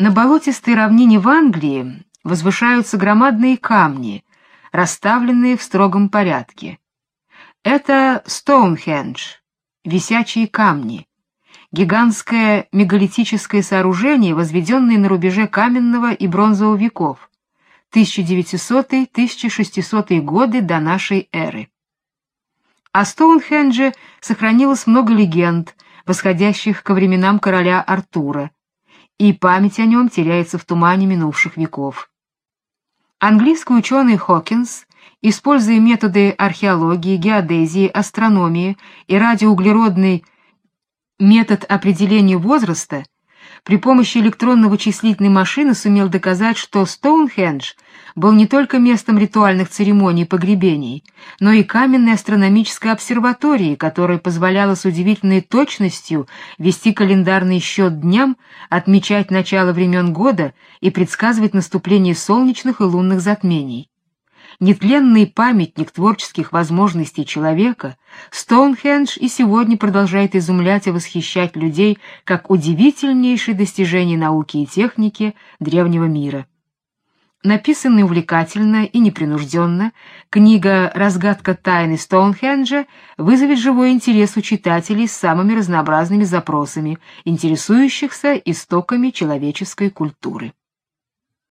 На болотистой равнине в Англии возвышаются громадные камни, расставленные в строгом порядке. Это Стоунхендж, висячие камни, гигантское мегалитическое сооружение, возведенное на рубеже каменного и бронзового веков, 1900-1600 годы до нашей эры. О Стоунхендже сохранилось много легенд, восходящих ко временам короля Артура, и память о нем теряется в тумане минувших веков. Английский ученый Хокинс, используя методы археологии, геодезии, астрономии и радиоуглеродный метод определения возраста, при помощи электронно-вычислительной машины сумел доказать, что Стоунхендж был не только местом ритуальных церемоний и погребений, но и каменной астрономической обсерваторией, которая позволяла с удивительной точностью вести календарный счет дням, отмечать начало времен года и предсказывать наступление солнечных и лунных затмений нетленный памятник творческих возможностей человека, Стоунхендж и сегодня продолжает изумлять и восхищать людей как удивительнейшее достижение науки и техники древнего мира. Написанная увлекательно и непринужденно, книга «Разгадка тайны Стоунхенджа» вызовет живой интерес у читателей с самыми разнообразными запросами, интересующихся истоками человеческой культуры.